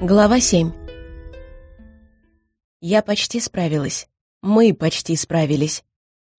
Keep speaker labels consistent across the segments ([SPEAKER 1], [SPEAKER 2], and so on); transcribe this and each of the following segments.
[SPEAKER 1] Глава 7 Я почти справилась. Мы почти справились.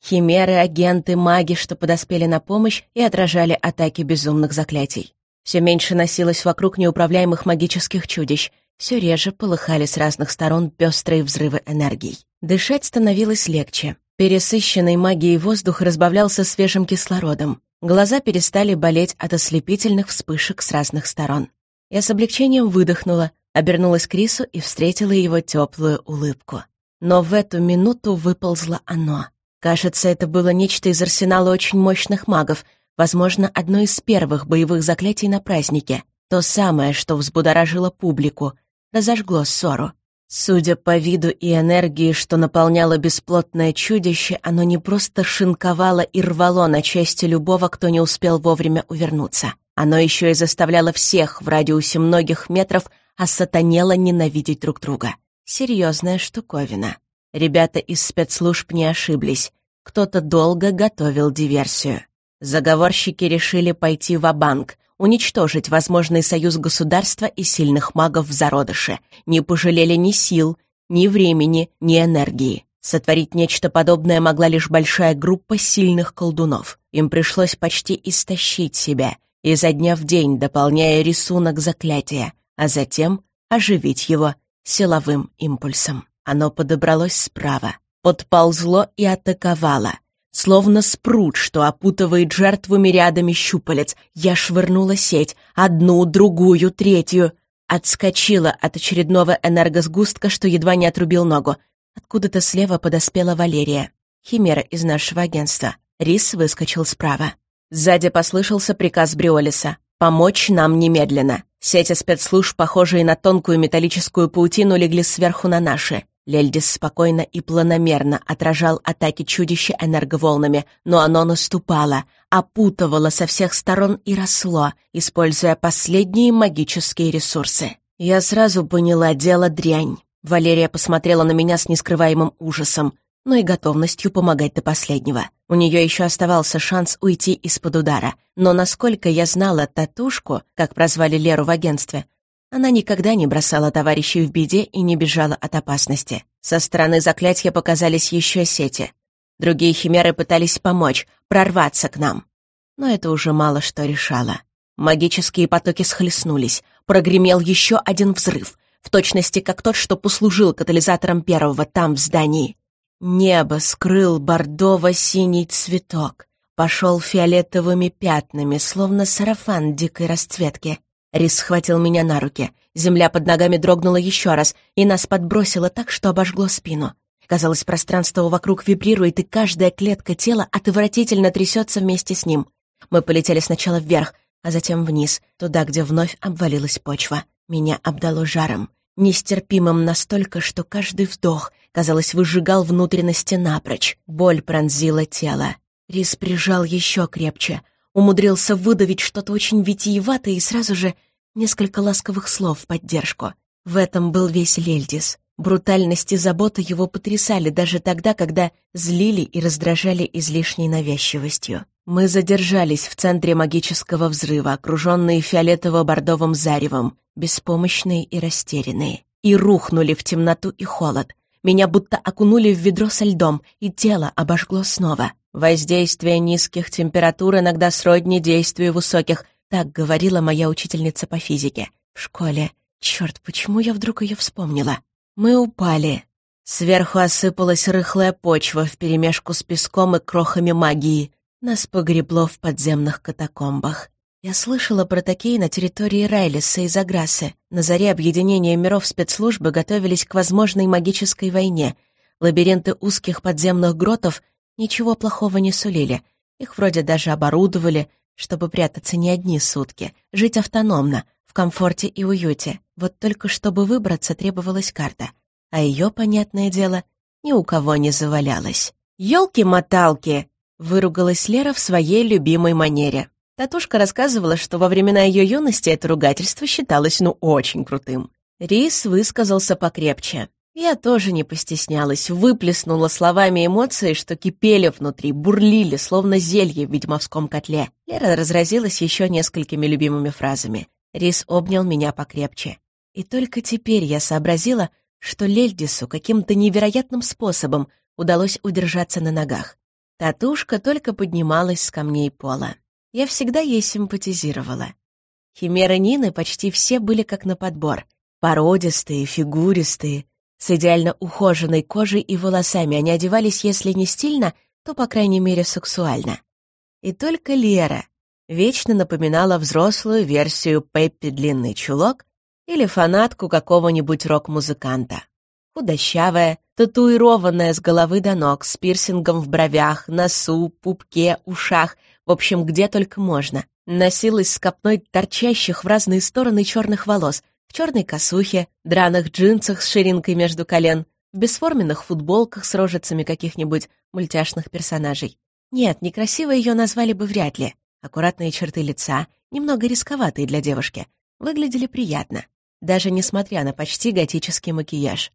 [SPEAKER 1] Химеры, агенты, маги, что подоспели на помощь и отражали атаки безумных заклятий. Все меньше носилось вокруг неуправляемых магических чудищ, все реже полыхали с разных сторон пестрые взрывы энергий. Дышать становилось легче. Пересыщенный магией воздух разбавлялся свежим кислородом. Глаза перестали болеть от ослепительных вспышек с разных сторон. Я с облегчением выдохнула, обернулась к Рису и встретила его теплую улыбку. Но в эту минуту выползло оно. Кажется, это было нечто из арсенала очень мощных магов, возможно, одно из первых боевых заклятий на празднике. То самое, что взбудоражило публику, разожгло ссору. Судя по виду и энергии, что наполняло бесплотное чудище, оно не просто шинковало и рвало на части любого, кто не успел вовремя увернуться. Оно еще и заставляло всех в радиусе многих метров осатанело ненавидеть друг друга. Серьезная штуковина. Ребята из спецслужб не ошиблись. Кто-то долго готовил диверсию. Заговорщики решили пойти в банк уничтожить возможный союз государства и сильных магов в зародыше. Не пожалели ни сил, ни времени, ни энергии. Сотворить нечто подобное могла лишь большая группа сильных колдунов. Им пришлось почти истощить себя, изо дня в день дополняя рисунок заклятия, а затем оживить его силовым импульсом. Оно подобралось справа, подползло и атаковало — Словно спрут, что опутывает жертву мириадами щупалец, я швырнула сеть, одну, другую, третью. Отскочила от очередного энергосгустка, что едва не отрубил ногу. Откуда-то слева подоспела Валерия. Химера из нашего агентства. Рис выскочил справа. Сзади послышался приказ Бриолиса. «Помочь нам немедленно». Сети спецслужб, похожие на тонкую металлическую паутину, легли сверху на наши. Лельдис спокойно и планомерно отражал атаки чудища энерговолнами, но оно наступало, опутывало со всех сторон и росло, используя последние магические ресурсы. Я сразу поняла дело дрянь. Валерия посмотрела на меня с нескрываемым ужасом, но и готовностью помогать до последнего. У нее еще оставался шанс уйти из-под удара, но насколько я знала татушку, как прозвали Леру в агентстве, она никогда не бросала товарищей в беде и не бежала от опасности. Со стороны заклятия показались еще сети. Другие химеры пытались помочь, прорваться к нам. Но это уже мало что решало. Магические потоки схлестнулись. Прогремел еще один взрыв, в точности как тот, что послужил катализатором первого там, в здании. Небо скрыл бордово-синий цветок. Пошел фиолетовыми пятнами, словно сарафан дикой расцветки. Рис схватил меня на руки. Земля под ногами дрогнула еще раз, и нас подбросило так, что обожгло спину. Казалось, пространство вокруг вибрирует, и каждая клетка тела отвратительно трясется вместе с ним. Мы полетели сначала вверх, а затем вниз, туда, где вновь обвалилась почва. Меня обдало жаром, нестерпимым настолько, что каждый вдох, казалось, выжигал внутренности напрочь. Боль пронзила тело. Рис прижал еще крепче, умудрился выдавить что-то очень витиеватое и сразу же несколько ласковых слов в поддержку. В этом был весь Лельдис. Брутальность и забота его потрясали даже тогда, когда злили и раздражали излишней навязчивостью. Мы задержались в центре магического взрыва, окруженные фиолетово-бордовым заревом, беспомощные и растерянные. И рухнули в темноту и холод. Меня будто окунули в ведро со льдом, и тело обожгло снова. Воздействие низких температур иногда сродни действию высоких, так говорила моя учительница по физике. В школе. Черт, почему я вдруг ее вспомнила? Мы упали. Сверху осыпалась рыхлая почва вперемешку с песком и крохами магии. Нас погребло в подземных катакомбах. Я слышала про такие на территории Райлиса и Заграсы. На заре объединения миров спецслужбы готовились к возможной магической войне. Лабиринты узких подземных гротов ничего плохого не сулили. Их вроде даже оборудовали, чтобы прятаться не одни сутки, жить автономно, в комфорте и уюте. Вот только чтобы выбраться, требовалась карта. А ее, понятное дело, ни у кого не завалялась. «Елки-моталки!» — выругалась Лера в своей любимой манере. Татушка рассказывала, что во времена ее юности это ругательство считалось ну очень крутым. Рис высказался покрепче. Я тоже не постеснялась, выплеснула словами эмоции, что кипели внутри, бурлили, словно зелье в ведьмовском котле. Лера разразилась еще несколькими любимыми фразами. Рис обнял меня покрепче. И только теперь я сообразила, что Лельдису каким-то невероятным способом удалось удержаться на ногах. Татушка только поднималась с камней пола. Я всегда ей симпатизировала. Химеры Нины почти все были как на подбор. Породистые, фигуристые, с идеально ухоженной кожей и волосами они одевались, если не стильно, то, по крайней мере, сексуально. И только Лера вечно напоминала взрослую версию Пеппи Длинный Чулок или фанатку какого-нибудь рок-музыканта. Худощавая, татуированная с головы до ног, с пирсингом в бровях, носу, пупке, ушах, в общем, где только можно. Носилась с копной торчащих в разные стороны черных волос, в черной косухе, драных джинсах с ширинкой между колен, в бесформенных футболках с рожицами каких-нибудь мультяшных персонажей. Нет, некрасиво ее назвали бы вряд ли. Аккуратные черты лица, немного рисковатые для девушки, выглядели приятно даже несмотря на почти готический макияж.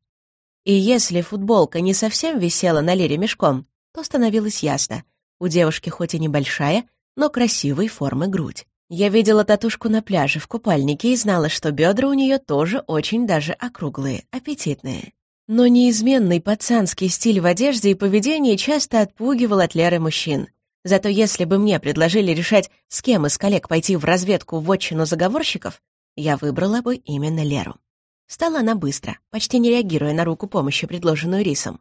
[SPEAKER 1] И если футболка не совсем висела на Лере мешком, то становилось ясно. У девушки хоть и небольшая, но красивой формы грудь. Я видела татушку на пляже в купальнике и знала, что бедра у нее тоже очень даже округлые, аппетитные. Но неизменный пацанский стиль в одежде и поведении часто отпугивал от Леры мужчин. Зато если бы мне предложили решать, с кем из коллег пойти в разведку в отчину заговорщиков, я выбрала бы именно Леру. Стала она быстро, почти не реагируя на руку помощи, предложенную Рисом.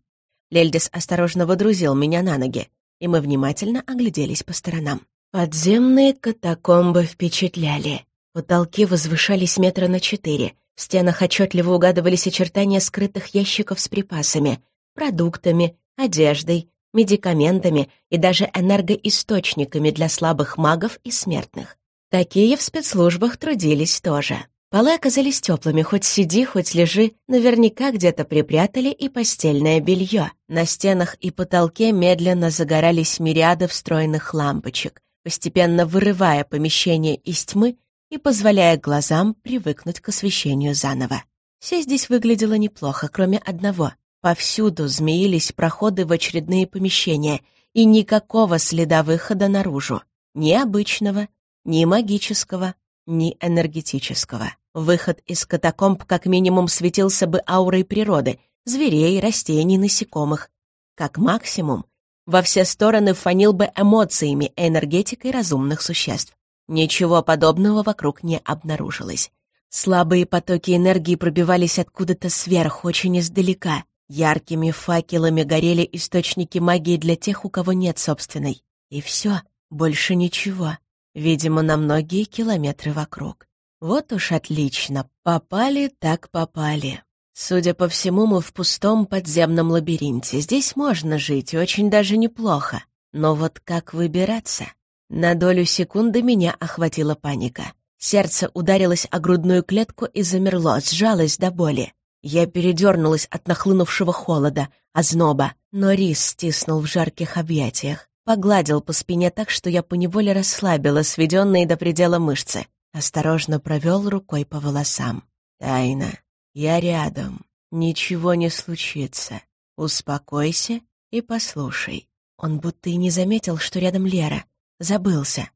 [SPEAKER 1] Лельдис осторожно водрузил меня на ноги, и мы внимательно огляделись по сторонам. Подземные катакомбы впечатляли. Потолки возвышались метра на четыре. В стенах отчетливо угадывались очертания скрытых ящиков с припасами, продуктами, одеждой, медикаментами и даже энергоисточниками для слабых магов и смертных. Такие в спецслужбах трудились тоже. Полы оказались теплыми, хоть сиди, хоть лежи, наверняка где-то припрятали и постельное белье. На стенах и потолке медленно загорались мириады встроенных лампочек, постепенно вырывая помещение из тьмы и позволяя глазам привыкнуть к освещению заново. Все здесь выглядело неплохо, кроме одного. Повсюду змеились проходы в очередные помещения, и никакого следа выхода наружу. Ни обычного, ни магического, ни энергетического. Выход из катакомб как минимум светился бы аурой природы, зверей, растений, насекомых. Как максимум, во все стороны фанил бы эмоциями энергетикой разумных существ. Ничего подобного вокруг не обнаружилось. Слабые потоки энергии пробивались откуда-то сверху, очень издалека. Яркими факелами горели источники магии для тех, у кого нет собственной. И все, больше ничего. Видимо, на многие километры вокруг. Вот уж отлично. Попали так попали. Судя по всему, мы в пустом подземном лабиринте. Здесь можно жить, очень даже неплохо. Но вот как выбираться? На долю секунды меня охватила паника. Сердце ударилось о грудную клетку и замерло, сжалось до боли. Я передернулась от нахлынувшего холода, озноба, но рис стиснул в жарких объятиях. Погладил по спине так, что я поневоле расслабила сведенные до предела мышцы. Осторожно провел рукой по волосам. «Тайна, я рядом. Ничего не случится. Успокойся и послушай». Он будто и не заметил, что рядом Лера. Забылся.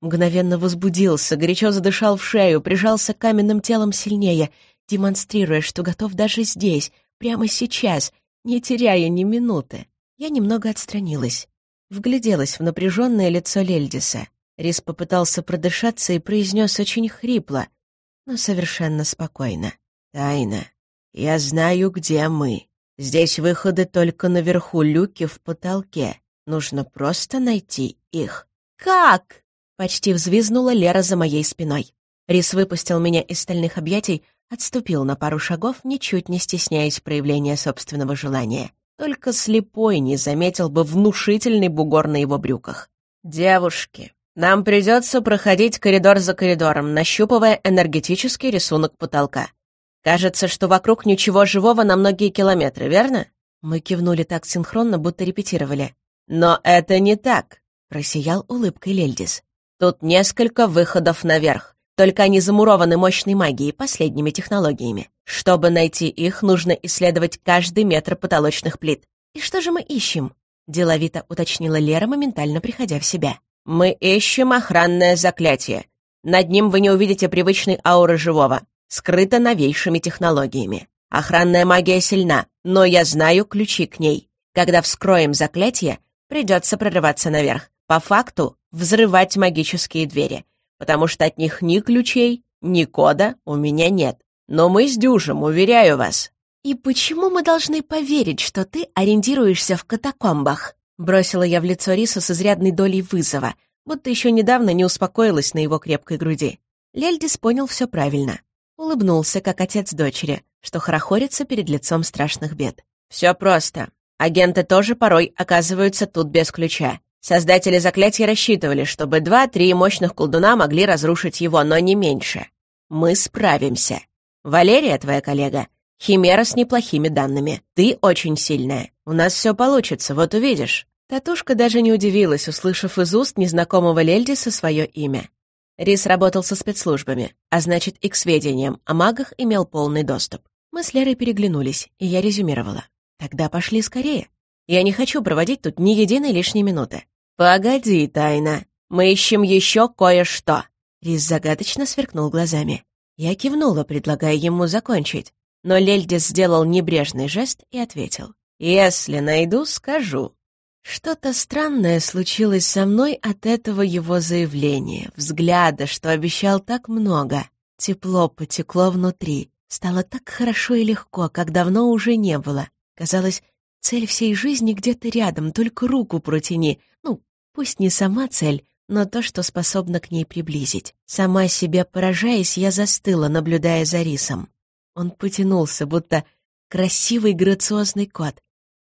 [SPEAKER 1] Мгновенно возбудился, горячо задышал в шею, прижался каменным телом сильнее, демонстрируя, что готов даже здесь, прямо сейчас, не теряя ни минуты. Я немного отстранилась вгляделась в напряженное лицо Лельдиса. Рис попытался продышаться и произнес очень хрипло, но совершенно спокойно. «Тайна. Я знаю, где мы. Здесь выходы только наверху люки в потолке. Нужно просто найти их». «Как?» — почти взвизнула Лера за моей спиной. Рис выпустил меня из стальных объятий, отступил на пару шагов, ничуть не стесняясь проявления собственного желания. Только слепой не заметил бы внушительный бугор на его брюках. «Девушки, нам придется проходить коридор за коридором, нащупывая энергетический рисунок потолка. Кажется, что вокруг ничего живого на многие километры, верно?» Мы кивнули так синхронно, будто репетировали. «Но это не так», — просиял улыбкой Лельдис. «Тут несколько выходов наверх. Только они замурованы мощной магией, последними технологиями. Чтобы найти их, нужно исследовать каждый метр потолочных плит. «И что же мы ищем?» — деловито уточнила Лера, моментально приходя в себя. «Мы ищем охранное заклятие. Над ним вы не увидите привычной ауры живого. скрыта новейшими технологиями. Охранная магия сильна, но я знаю ключи к ней. Когда вскроем заклятие, придется прорываться наверх. По факту взрывать магические двери, потому что от них ни ключей, ни кода у меня нет. Но мы с Дюжем, уверяю вас». «И почему мы должны поверить, что ты ориентируешься в катакомбах?» Бросила я в лицо Рису с изрядной долей вызова, будто еще недавно не успокоилась на его крепкой груди. Лельдис понял все правильно. Улыбнулся, как отец дочери, что хорохорится перед лицом страшных бед. «Все просто. Агенты тоже порой оказываются тут без ключа. Создатели заклятия рассчитывали, чтобы два-три мощных колдуна могли разрушить его, но не меньше. Мы справимся. Валерия, твоя коллега, химера с неплохими данными. Ты очень сильная. У нас все получится, вот увидишь». Татушка даже не удивилась, услышав из уст незнакомого Лельдиса свое имя. Рис работал со спецслужбами, а значит и к сведениям о магах имел полный доступ. Мы с Лерой переглянулись, и я резюмировала. «Тогда пошли скорее. Я не хочу проводить тут ни единой лишней минуты». «Погоди, Тайна, мы ищем еще кое-что». Рис загадочно сверкнул глазами. Я кивнула, предлагая ему закончить, но Лельдис сделал небрежный жест и ответил. «Если найду, скажу». Что-то странное случилось со мной от этого его заявления, взгляда, что обещал так много. Тепло потекло внутри. Стало так хорошо и легко, как давно уже не было. Казалось, цель всей жизни где-то рядом, только руку протяни. Ну, пусть не сама цель, но то, что способно к ней приблизить. Сама себя поражаясь, я застыла, наблюдая за рисом. Он потянулся, будто красивый грациозный кот,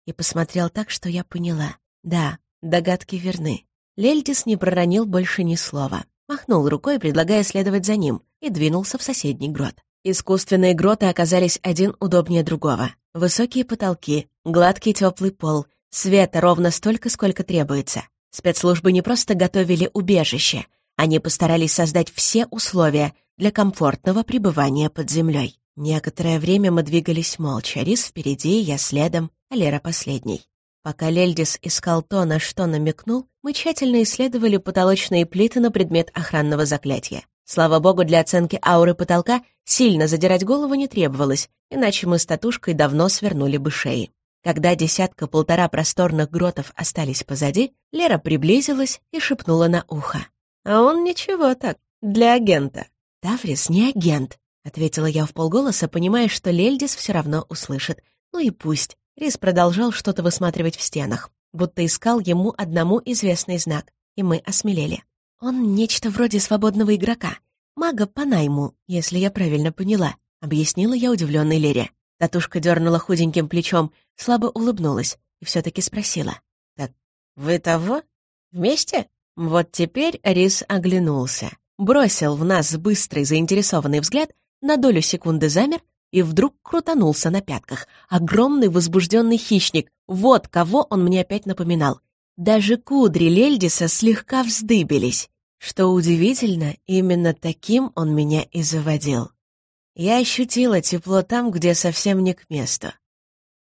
[SPEAKER 1] и посмотрел так, что я поняла. Да, догадки верны. Лельтис не проронил больше ни слова. Махнул рукой, предлагая следовать за ним, и двинулся в соседний грот. Искусственные гроты оказались один удобнее другого. Высокие потолки, гладкий теплый пол, света ровно столько, сколько требуется. Спецслужбы не просто готовили убежище, они постарались создать все условия для комфортного пребывания под землей. Некоторое время мы двигались молча, Рис впереди, я следом, а Лера последней. Пока Лельдис искал то, на что намекнул, мы тщательно исследовали потолочные плиты на предмет охранного заклятия. Слава богу, для оценки ауры потолка сильно задирать голову не требовалось, иначе мы с татушкой давно свернули бы шеи. Когда десятка-полтора просторных гротов остались позади, Лера приблизилась и шепнула на ухо. «А он ничего так, для агента». «Таврис не агент», — ответила я в полголоса, понимая, что Лельдис все равно услышит. «Ну и пусть. Рис продолжал что-то высматривать в стенах, будто искал ему одному известный знак, и мы осмелели. «Он нечто вроде свободного игрока, мага по найму, если я правильно поняла», — объяснила я удивленной Лере. Татушка дернула худеньким плечом, слабо улыбнулась и все таки спросила. «Так вы того? Вместе?» Вот теперь Рис оглянулся, бросил в нас быстрый заинтересованный взгляд, на долю секунды замер и вдруг крутанулся на пятках. Огромный возбужденный хищник. Вот кого он мне опять напоминал. Даже кудри Лельдиса слегка вздыбились. Что удивительно, именно таким он меня и заводил. Я ощутила тепло там, где совсем не к месту.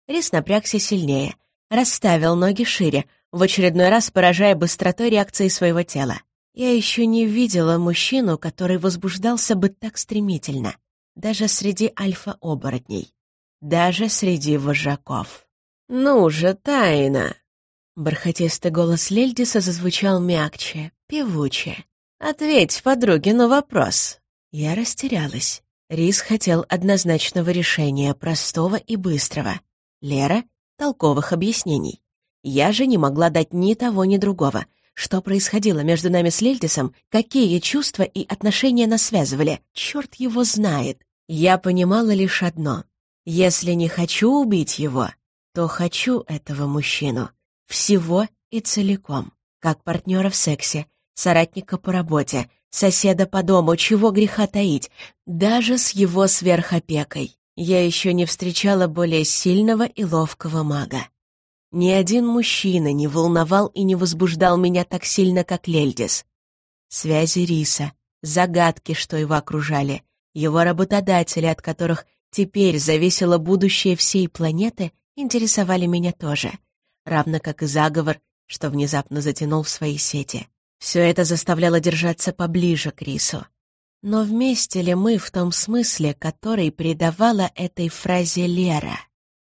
[SPEAKER 1] Рис напрягся сильнее, расставил ноги шире, в очередной раз поражая быстротой реакции своего тела. Я еще не видела мужчину, который возбуждался бы так стремительно даже среди альфа-оборотней, даже среди вожаков. «Ну же, тайна!» Бархатистый голос Лельдиса зазвучал мягче, певуче. «Ответь подруге на вопрос». Я растерялась. Рис хотел однозначного решения, простого и быстрого. Лера — толковых объяснений. Я же не могла дать ни того, ни другого. Что происходило между нами с Лельдисом, какие чувства и отношения нас связывали, черт его знает. Я понимала лишь одно. Если не хочу убить его, то хочу этого мужчину. Всего и целиком. Как партнера в сексе, соратника по работе, соседа по дому, чего греха таить, даже с его сверхопекой. Я еще не встречала более сильного и ловкого мага. Ни один мужчина не волновал и не возбуждал меня так сильно, как Лельдис. Связи Риса, загадки, что его окружали, его работодатели, от которых теперь зависело будущее всей планеты, интересовали меня тоже, равно как и заговор, что внезапно затянул в свои сети. Все это заставляло держаться поближе к Рису. Но вместе ли мы в том смысле, который придавала этой фразе Лера?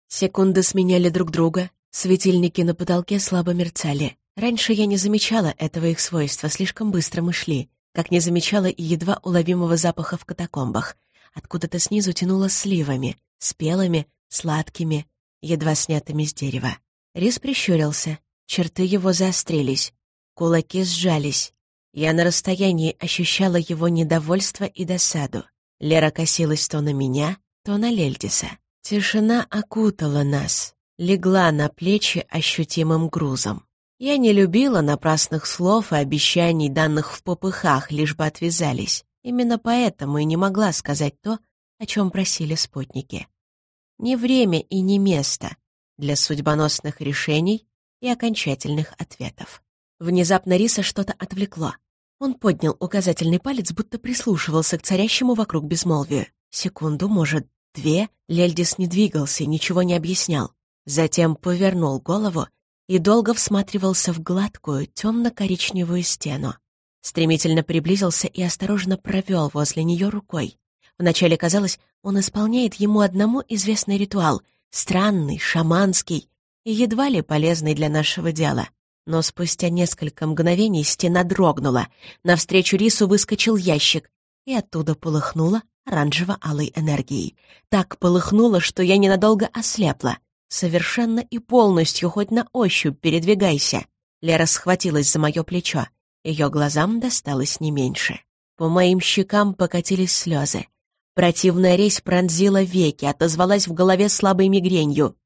[SPEAKER 1] Секунды сменяли друг друга, светильники на потолке слабо мерцали. Раньше я не замечала этого их свойства, слишком быстро мы шли, как не замечала и едва уловимого запаха в катакомбах. Откуда-то снизу тянуло сливами, спелыми, сладкими, едва снятыми с дерева. Рис прищурился, черты его заострились, кулаки сжались. Я на расстоянии ощущала его недовольство и досаду. Лера косилась то на меня, то на Лельдиса. Тишина окутала нас, легла на плечи ощутимым грузом. Я не любила напрасных слов и обещаний, данных в попыхах, лишь бы отвязались. Именно поэтому и не могла сказать то, о чем просили спутники. Не время и не место для судьбоносных решений и окончательных ответов. Внезапно Риса что-то отвлекло. Он поднял указательный палец, будто прислушивался к царящему вокруг безмолвию. Секунду, может, две, Лельдис не двигался ничего не объяснял. Затем повернул голову и долго всматривался в гладкую, темно-коричневую стену. Стремительно приблизился и осторожно провел возле нее рукой. Вначале казалось, он исполняет ему одному известный ритуал, странный, шаманский и едва ли полезный для нашего дела. Но спустя несколько мгновений стена дрогнула, навстречу рису выскочил ящик, и оттуда полыхнуло оранжево-алой энергией. Так полыхнуло, что я ненадолго ослепла. Совершенно и полностью, хоть на ощупь передвигайся. Лера схватилась за мое плечо. Ее глазам досталось не меньше. По моим щекам покатились слезы. Противная резь пронзила веки, отозвалась в голове слабой мигренью.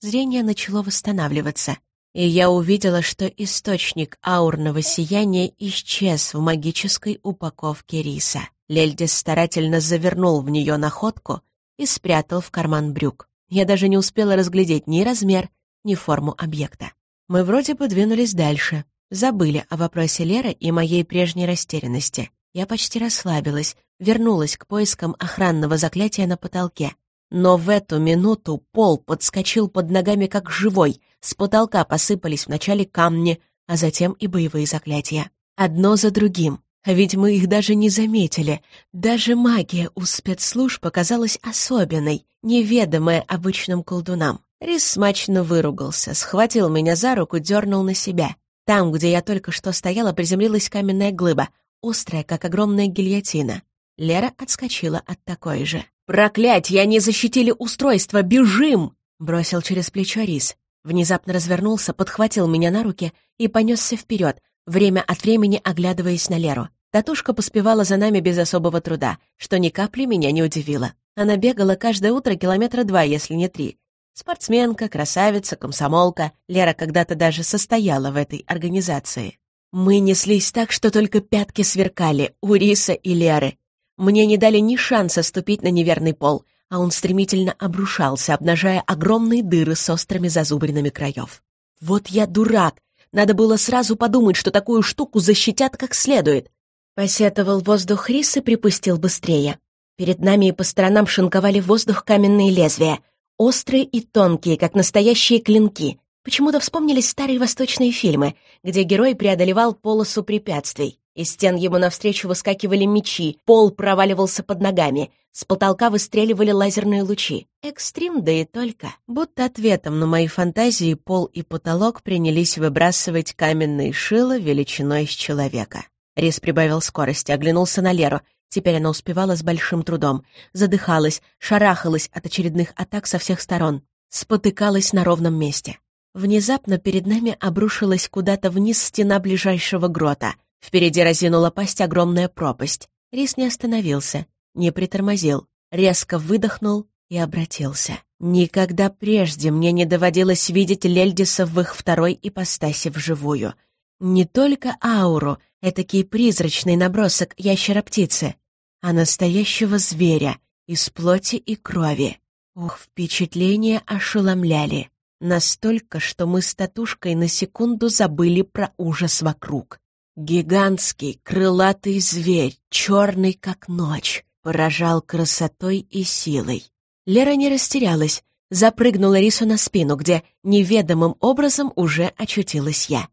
[SPEAKER 1] Зрение начало восстанавливаться, и я увидела, что источник аурного сияния исчез в магической упаковке риса. Лельдис старательно завернул в нее находку и спрятал в карман брюк. Я даже не успела разглядеть ни размер, ни форму объекта. Мы вроде бы двинулись дальше, забыли о вопросе Леры и моей прежней растерянности. Я почти расслабилась, вернулась к поискам охранного заклятия на потолке. Но в эту минуту пол подскочил под ногами как живой, с потолка посыпались вначале камни, а затем и боевые заклятия. Одно за другим. А ведь мы их даже не заметили. Даже магия у спецслужб показалась особенной, неведомая обычным колдунам. Рис смачно выругался, схватил меня за руку, дернул на себя. Там, где я только что стояла, приземлилась каменная глыба, острая, как огромная гильотина. Лера отскочила от такой же. «Проклятье, они защитили устройство! Бежим!» Бросил через плечо Рис. Внезапно развернулся, подхватил меня на руки и понесся вперед, время от времени оглядываясь на Леру. Татушка поспевала за нами без особого труда, что ни капли меня не удивило. Она бегала каждое утро километра два, если не три. Спортсменка, красавица, комсомолка. Лера когда-то даже состояла в этой организации. Мы неслись так, что только пятки сверкали у Риса и Леры. Мне не дали ни шанса ступить на неверный пол, а он стремительно обрушался, обнажая огромные дыры с острыми зазубринами краев. Вот я дурак! Надо было сразу подумать, что такую штуку защитят как следует. Посетовал воздух Рис и припустил быстрее. Перед нами и по сторонам шинковали воздух каменные лезвия, острые и тонкие, как настоящие клинки. Почему-то вспомнились старые восточные фильмы, где герой преодолевал полосу препятствий. Из стен ему навстречу выскакивали мечи, пол проваливался под ногами, с потолка выстреливали лазерные лучи. Экстрим, да и только. Будто ответом на мои фантазии пол и потолок принялись выбрасывать каменные шило величиной с человека. Рис прибавил скорости, оглянулся на Леру. Теперь она успевала с большим трудом. Задыхалась, шарахалась от очередных атак со всех сторон. Спотыкалась на ровном месте. Внезапно перед нами обрушилась куда-то вниз стена ближайшего грота — Впереди разинула пасть огромная пропасть. Рис не остановился, не притормозил, резко выдохнул и обратился. Никогда прежде мне не доводилось видеть Лельдиса в их второй ипостаси вживую. Не только ауру, этакий призрачный набросок ящера-птицы, а настоящего зверя из плоти и крови. Ух, впечатления ошеломляли. Настолько, что мы с татушкой на секунду забыли про ужас вокруг. Гигантский крылатый зверь, черный как ночь, поражал красотой и силой. Лера не растерялась, запрыгнула Рису на спину, где неведомым образом уже очутилась я.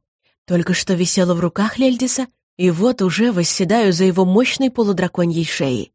[SPEAKER 1] Только что висела в руках Лельдиса, и вот уже восседаю за его мощной полудраконьей шеей.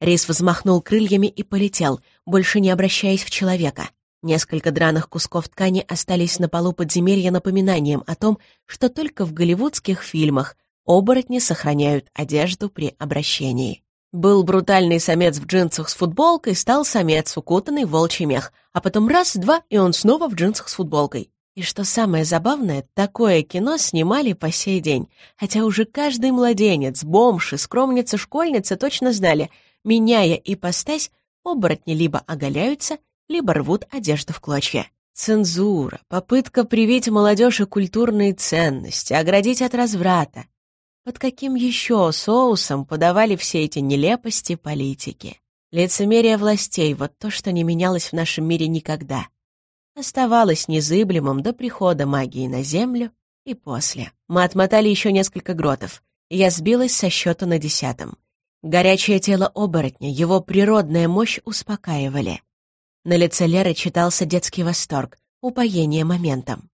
[SPEAKER 1] Рис взмахнул крыльями и полетел, больше не обращаясь в человека. Несколько драных кусков ткани остались на полу подземелья напоминанием о том, что только в голливудских фильмах оборотни сохраняют одежду при обращении. Был брутальный самец в джинсах с футболкой, стал самец, укутанный в волчий мех, а потом раз-два, и он снова в джинсах с футболкой. И что самое забавное, такое кино снимали по сей день, хотя уже каждый младенец, бомж и скромница-школьница точно знали, меняя ипостась, оборотни либо оголяются, либо рвут одежду в клочья. Цензура, попытка привить молодежи культурные ценности, оградить от разврата. Под каким еще соусом подавали все эти нелепости политики? Лицемерие властей — вот то, что не менялось в нашем мире никогда. Оставалось незыблемым до прихода магии на Землю и после. Мы отмотали еще несколько гротов, и я сбилась со счета на десятом. Горячее тело оборотня, его природная мощь успокаивали. На лице Леры читался детский восторг, упоение моментом.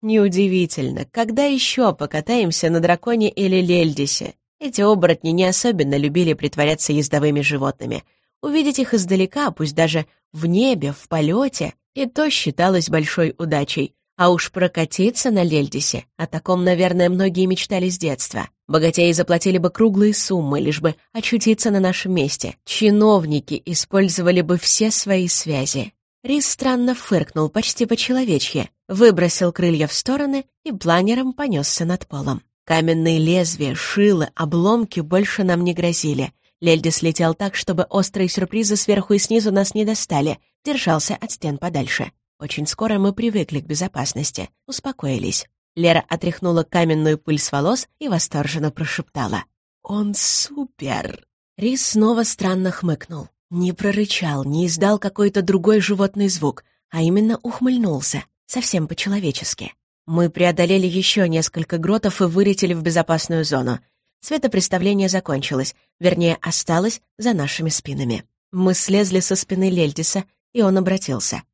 [SPEAKER 1] Неудивительно, когда еще покатаемся на драконе или лельдисе? Эти оборотни не особенно любили притворяться ездовыми животными. Увидеть их издалека, пусть даже в небе, в полете, и то считалось большой удачей. А уж прокатиться на Лельдисе, о таком, наверное, многие мечтали с детства. Богатеи заплатили бы круглые суммы, лишь бы очутиться на нашем месте. Чиновники использовали бы все свои связи. Рис странно фыркнул почти по-человечье, выбросил крылья в стороны и планером понесся над полом. Каменные лезвия, шилы, обломки больше нам не грозили. Лельдис летел так, чтобы острые сюрпризы сверху и снизу нас не достали, держался от стен подальше. Очень скоро мы привыкли к безопасности, успокоились. Лера отряхнула каменную пыль с волос и восторженно прошептала. «Он супер!» Рис снова странно хмыкнул. Не прорычал, не издал какой-то другой животный звук, а именно ухмыльнулся, совсем по-человечески. Мы преодолели еще несколько гротов и вылетели в безопасную зону. Светопреставление закончилось, вернее, осталось за нашими спинами. Мы слезли со спины Лельдиса, и он обратился.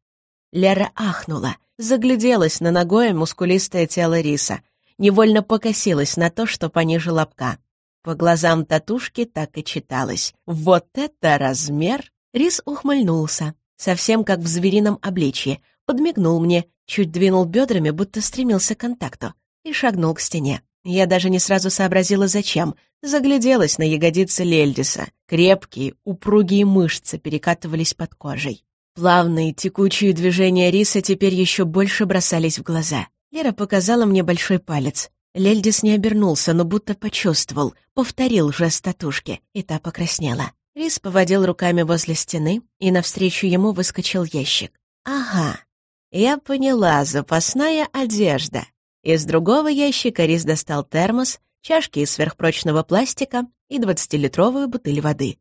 [SPEAKER 1] Лера ахнула, загляделась на ногое мускулистое тело риса, невольно покосилась на то, что пониже лобка. По глазам татушки так и читалось. «Вот это размер!» Рис ухмыльнулся, совсем как в зверином обличье, подмигнул мне, чуть двинул бедрами, будто стремился к контакту, и шагнул к стене. Я даже не сразу сообразила, зачем. Загляделась на ягодицы Лельдиса. Крепкие, упругие мышцы перекатывались под кожей. Плавные, текучие движения риса теперь еще больше бросались в глаза. Лера показала мне большой палец. Лельдис не обернулся, но будто почувствовал, повторил жест татушки, и та покраснела. Рис поводил руками возле стены, и навстречу ему выскочил ящик. «Ага, я поняла, запасная одежда». Из другого ящика Рис достал термос, чашки из сверхпрочного пластика и двадцатилитровую бутыль воды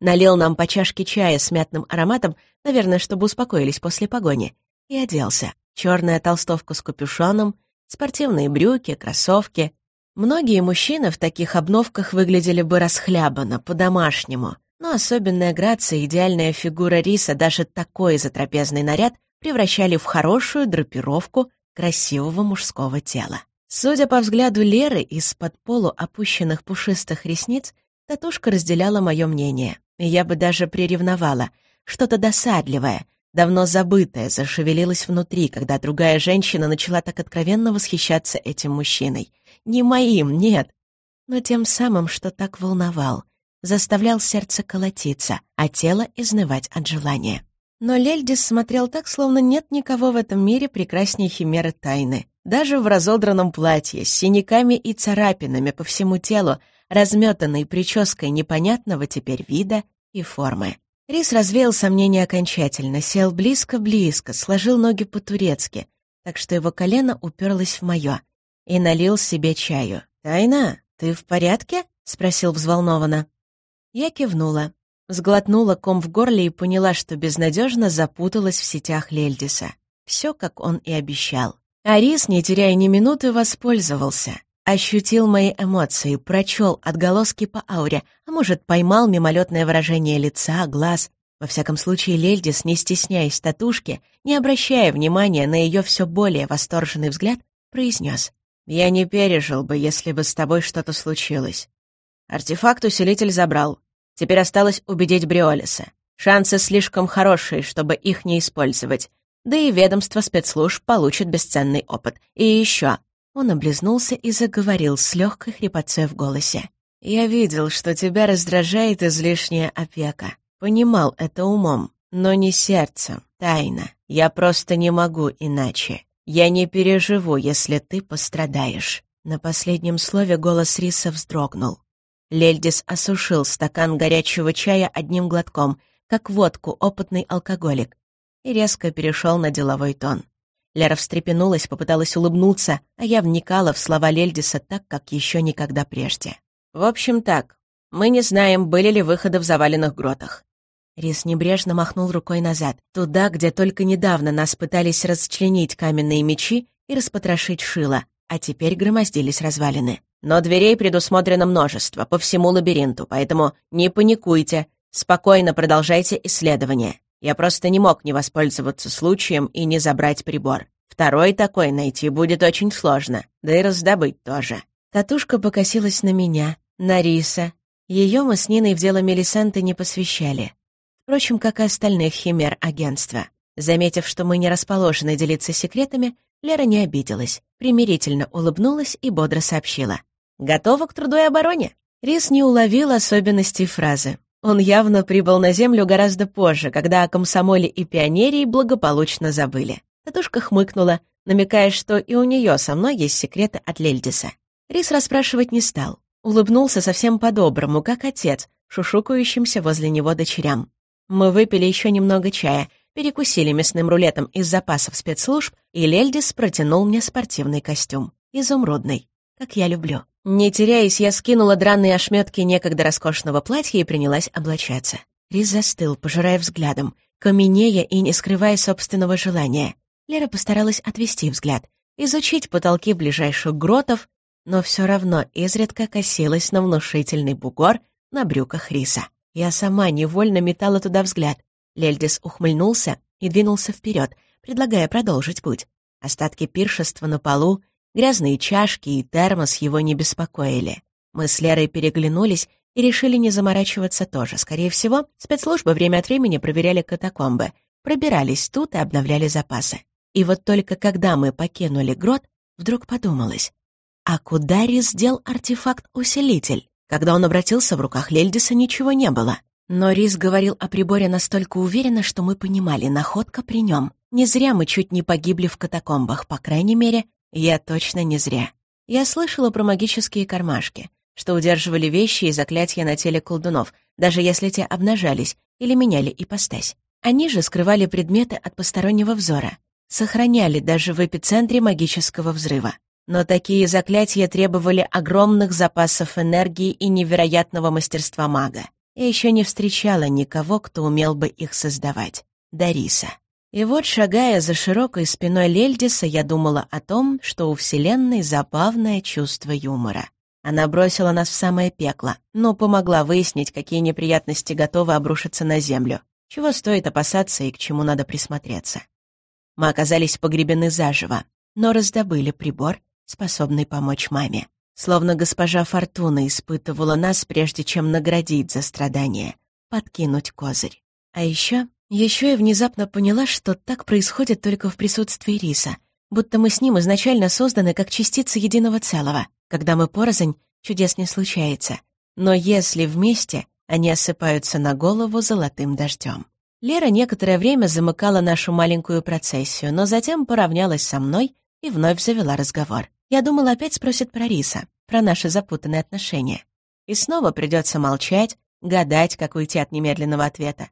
[SPEAKER 1] налил нам по чашке чая с мятным ароматом, наверное, чтобы успокоились после погони, и оделся. Черная толстовка с капюшоном, спортивные брюки, кроссовки. Многие мужчины в таких обновках выглядели бы расхлябанно, по-домашнему, но особенная грация и идеальная фигура риса даже такой затрапезный наряд превращали в хорошую драпировку красивого мужского тела. Судя по взгляду Леры из-под полу опущенных пушистых ресниц, татушка разделяла мое мнение. Я бы даже приревновала. Что-то досадливое, давно забытое, зашевелилось внутри, когда другая женщина начала так откровенно восхищаться этим мужчиной. Не моим, нет. Но тем самым, что так волновал, заставлял сердце колотиться, а тело изнывать от желания. Но Лельдис смотрел так, словно нет никого в этом мире прекраснее химеры тайны. Даже в разодранном платье, с синяками и царапинами по всему телу, разметанной прической непонятного теперь вида и формы. Рис развеял сомнения окончательно, сел близко-близко, сложил ноги по-турецки, так что его колено уперлось в мое, и налил себе чаю. «Тайна, ты в порядке?» — спросил взволнованно. Я кивнула, сглотнула ком в горле и поняла, что безнадежно запуталась в сетях Лельдиса. Все, как он и обещал. Арис, не теряя ни минуты, воспользовался. Ощутил мои эмоции, прочел отголоски по ауре, а может, поймал мимолетное выражение лица, глаз. Во всяком случае, Лельдис, не стесняясь татушки, не обращая внимания на ее все более восторженный взгляд, произнес. Я не пережил бы, если бы с тобой что-то случилось. Артефакт-усилитель забрал. Теперь осталось убедить Бриолиса. Шансы слишком хорошие, чтобы их не использовать. Да и ведомство спецслужб получит бесценный опыт. И еще. Он облизнулся и заговорил с легкой хрипотцой в голосе. «Я видел, что тебя раздражает излишняя опека. Понимал это умом, но не сердцем, тайно. Я просто не могу иначе. Я не переживу, если ты пострадаешь». На последнем слове голос Риса вздрогнул. Лельдис осушил стакан горячего чая одним глотком, как водку опытный алкоголик, и резко перешел на деловой тон. Лера встрепенулась, попыталась улыбнуться, а я вникала в слова Лельдиса так, как еще никогда прежде. «В общем так, мы не знаем, были ли выходы в заваленных гротах». Рис небрежно махнул рукой назад, туда, где только недавно нас пытались расчленить каменные мечи и распотрошить шило, а теперь громоздились развалины. Но дверей предусмотрено множество, по всему лабиринту, поэтому не паникуйте, спокойно продолжайте исследование. Я просто не мог не воспользоваться случаем и не забрать прибор. Второй такой найти будет очень сложно, да и раздобыть тоже. Татушка покосилась на меня, на Риса. Ее мы с Ниной в дело Мелисенты не посвящали. Впрочем, как и остальных химер агентства. Заметив, что мы не расположены делиться секретами, Лера не обиделась, примирительно улыбнулась и бодро сообщила. «Готова к труду и обороне?» Рис не уловил особенностей фразы. Он явно прибыл на Землю гораздо позже, когда о комсомоле и пионерии благополучно забыли. Татушка хмыкнула, намекая, что и у нее со мной есть секреты от Лельдиса. Рис расспрашивать не стал. Улыбнулся совсем по-доброму, как отец, шушукающимся возле него дочерям. Мы выпили еще немного чая, перекусили мясным рулетом из запасов спецслужб, и Лельдис протянул мне спортивный костюм. Изумрудный, как я люблю. Не теряясь, я скинула драные ошметки некогда роскошного платья и принялась облачаться. Рис застыл, пожирая взглядом, каменея и не скрывая собственного желания. Лера постаралась отвести взгляд, изучить потолки ближайших гротов, но все равно изредка косилась на внушительный бугор на брюках Риса. Я сама невольно метала туда взгляд. Лельдис ухмыльнулся и двинулся вперед, предлагая продолжить путь. Остатки пиршества на полу Грязные чашки и термос его не беспокоили. Мы с Лерой переглянулись и решили не заморачиваться тоже. Скорее всего, спецслужбы время от времени проверяли катакомбы, пробирались тут и обновляли запасы. И вот только когда мы покинули грот, вдруг подумалось, а куда Рис дел артефакт-усилитель? Когда он обратился, в руках Лельдиса ничего не было. Но Рис говорил о приборе настолько уверенно, что мы понимали, находка при нем. Не зря мы чуть не погибли в катакомбах, по крайней мере, я точно не зря. Я слышала про магические кармашки, что удерживали вещи и заклятия на теле колдунов, даже если те обнажались или меняли ипостась. Они же скрывали предметы от постороннего взора, сохраняли даже в эпицентре магического взрыва. Но такие заклятия требовали огромных запасов энергии и невероятного мастерства мага. Я еще не встречала никого, кто умел бы их создавать. Дариса. И вот, шагая за широкой спиной Лельдиса, я думала о том, что у Вселенной забавное чувство юмора. Она бросила нас в самое пекло, но помогла выяснить, какие неприятности готовы обрушиться на Землю, чего стоит опасаться и к чему надо присмотреться. Мы оказались погребены заживо, но раздобыли прибор, способный помочь маме. Словно госпожа Фортуна испытывала нас, прежде чем наградить за страдания, подкинуть козырь. А еще еще я внезапно поняла, что так происходит только в присутствии Риса, будто мы с ним изначально созданы как частицы единого целого. Когда мы порознь, чудес не случается. Но если вместе, они осыпаются на голову золотым дождем. Лера некоторое время замыкала нашу маленькую процессию, но затем поравнялась со мной и вновь завела разговор. Я думала, опять спросит про Риса, про наши запутанные отношения. И снова придется молчать, гадать, как уйти от немедленного ответа.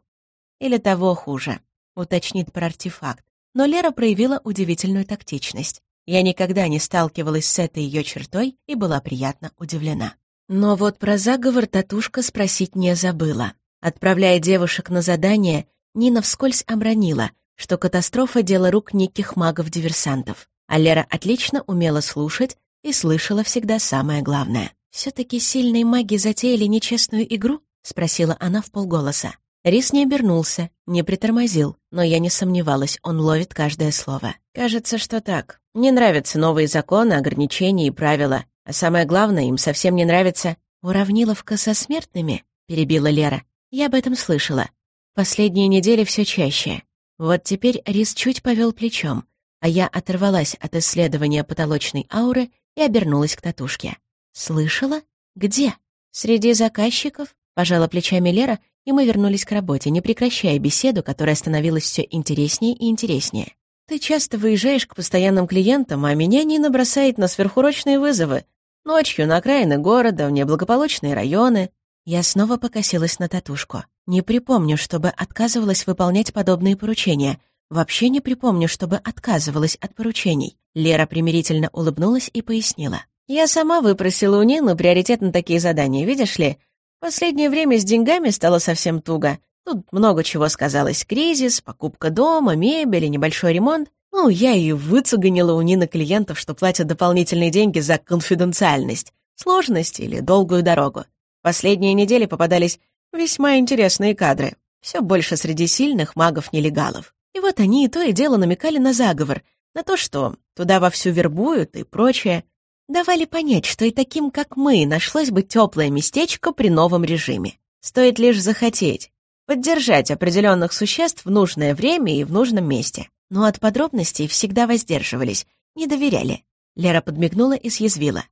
[SPEAKER 1] Или того хуже, уточнит про артефакт. Но Лера проявила удивительную тактичность. Я никогда не сталкивалась с этой ее чертой и была приятно удивлена. Но вот про заговор татушка спросить не забыла. Отправляя девушек на задание, Нина вскользь обронила, что катастрофа — дело рук неких магов-диверсантов. А Лера отлично умела слушать и слышала всегда самое главное. «Все-таки сильные маги затеяли нечестную игру?» — спросила она в полголоса. Рис не обернулся, не притормозил, но я не сомневалась, он ловит каждое слово. Кажется, что так. Не нравятся новые законы, ограничения и правила. А самое главное, им совсем не нравится «Уравниловка со смертными?» — перебила Лера. «Я об этом слышала. Последние недели все чаще. Вот теперь Рис чуть повел плечом, а я оторвалась от исследования потолочной ауры и обернулась к татушке. «Слышала? Где?» «Среди заказчиков?» — пожала плечами Лера, и мы вернулись к работе, не прекращая беседу, которая становилась все интереснее и интереснее. «Ты часто выезжаешь к постоянным клиентам, а меня Нина бросает на сверхурочные вызовы. Ночью на окраины города, в неблагополучные районы. Я снова покосилась на татушку. Не припомню, чтобы отказывалась выполнять подобные поручения. Вообще не припомню, чтобы отказывалась от поручений. Лера примирительно улыбнулась и пояснила. «Я сама выпросила у Нины приоритет на такие задания, видишь ли? Последнее время с деньгами стало совсем туго. Тут много чего сказалось. Кризис, покупка дома, мебели, небольшой ремонт. Ну, я и выцеганила у Нины клиентов, что платят дополнительные деньги за конфиденциальность, сложность или долгую дорогу. Последние недели попадались весьма интересные кадры. Все больше среди сильных магов-нелегалов. И вот они и то и дело намекали на заговор, на то, что туда вовсю вербуют и прочее. Давали понять, что и таким, как мы, нашлось бы теплое местечко при новом режиме. Стоит лишь захотеть. Поддержать определенных существ в нужное время и в нужном месте но от подробностей всегда воздерживались, не доверяли. Лера подмигнула и съязвила.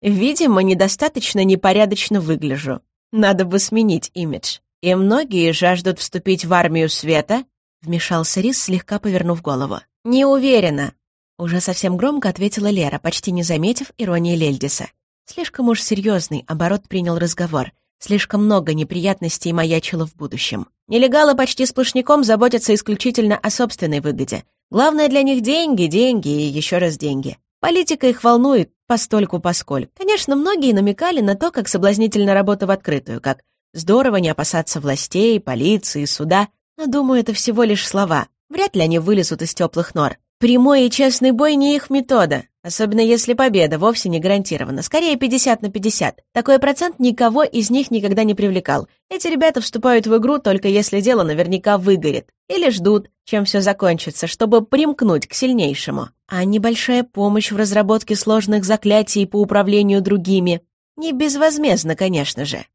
[SPEAKER 1] «Видимо, недостаточно непорядочно выгляжу. Надо бы сменить имидж. И многие жаждут вступить в армию света?» Вмешался Рис, слегка повернув голову. «Не уверена», — уже совсем громко ответила Лера, почти не заметив иронии Лельдиса. Слишком уж серьезный оборот принял разговор, Слишком много неприятностей маячило в будущем. Нелегалы почти сплошняком заботятся исключительно о собственной выгоде. Главное для них деньги, деньги и еще раз деньги. Политика их волнует постольку-поскольку. Конечно, многие намекали на то, как соблазнительна работа в открытую, как здорово не опасаться властей, полиции, суда. Но, думаю, это всего лишь слова. Вряд ли они вылезут из теплых нор. Прямой и честный бой не их метода, особенно если победа вовсе не гарантирована. Скорее 50 на 50. Такой процент никого из них никогда не привлекал. Эти ребята вступают в игру только если дело наверняка выгорит. Или ждут, чем все закончится, чтобы примкнуть к сильнейшему. А небольшая помощь в разработке сложных заклятий по управлению другими. Не безвозмездно, конечно же.